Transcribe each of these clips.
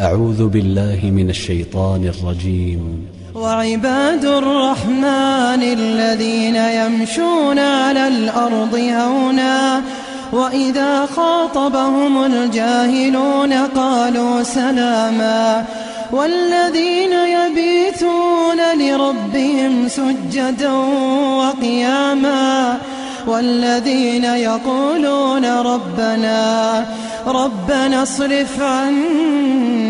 أعوذ بالله من الشيطان الرجيم. وعباد الرحمن الذين يمشون على الأرض هونا وإذا خاطبهم الجاهلون قالوا سلاما. والذين يبيتون لربهم سجدا وقياما. والذين يقولون ربنا ربنا اصرف عنا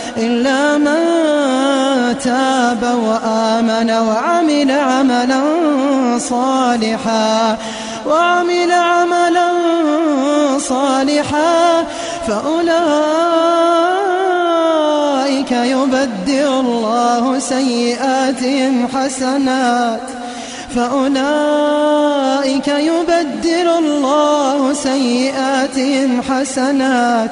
إلا من تاب وآمن وعمل عملا صالحا وعمل عملا صالحا فأولئك يبدل الله سيئاتهم حسنات فأولئك يبدل الله سيئاتهم حسنات.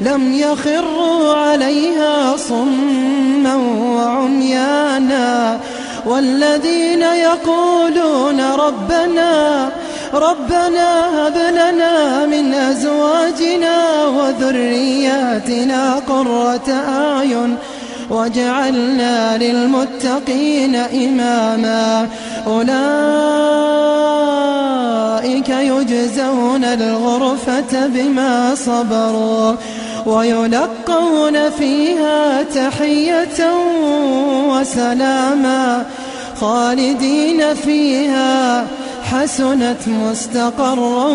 لم يخروا عليها صما وعميانا والذين يقولون ربنا ربنا هب لنا من أزواجنا وذرياتنا قرة أعين واجعلنا للمتقين إماما أولئك يجزون الغرفة بما صبروا ويلقون فيها تحية وسلاما خالدين فيها حسنت مستقرا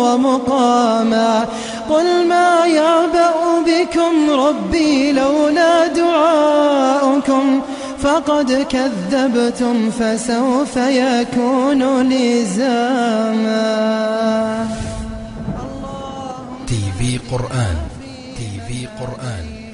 ومقاما. قل ما يعبأ بكم ربي لولا دعاؤكم فقد كذبتم فسوف يكون لزاما تي في قرآن. تي في قرآن.